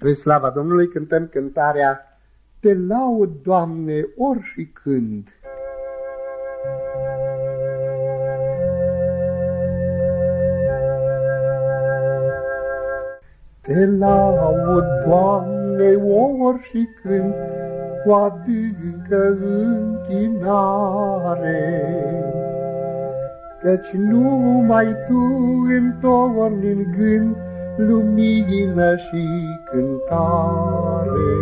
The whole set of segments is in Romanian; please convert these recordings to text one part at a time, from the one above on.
În slava Domnului cântăm cântarea Te laud, Doamne, ori și când. Te laud, Doamne, ori și când, cu adâncă închinare, Căci numai Tu întorni în gând lumină și cântare.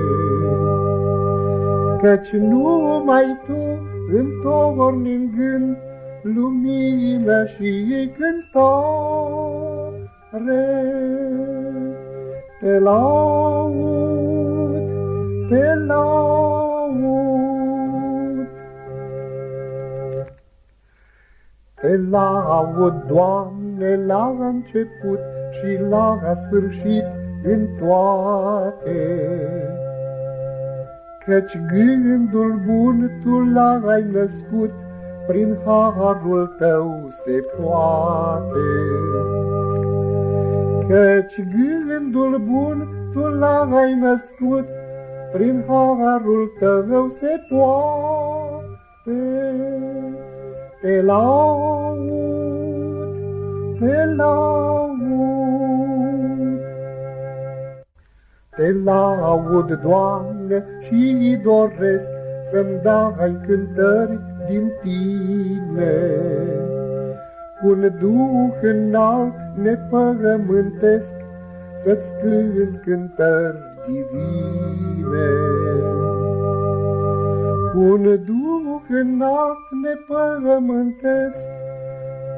Căci numai Tu întorni în gând lumină și cântare. Te laud, te laud. Te laud, Doamne, la început și la sfârșit în toate. Căci gândul bun Tu l-ai născut, prin harul Tău se poate. Căci gândul bun Tu l-ai născut, prin harul Tău se poate. Te laud, te laud. Te laud, Doamne, și doresc să-mi dai cântări din Tine. Un duh înalt nepământesc, Să-ți cânt cântări divine. Un duh înalt nepământesc,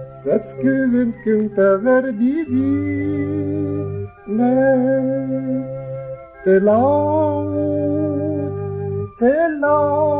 să-ți când cântă verbi Te laud, te laud,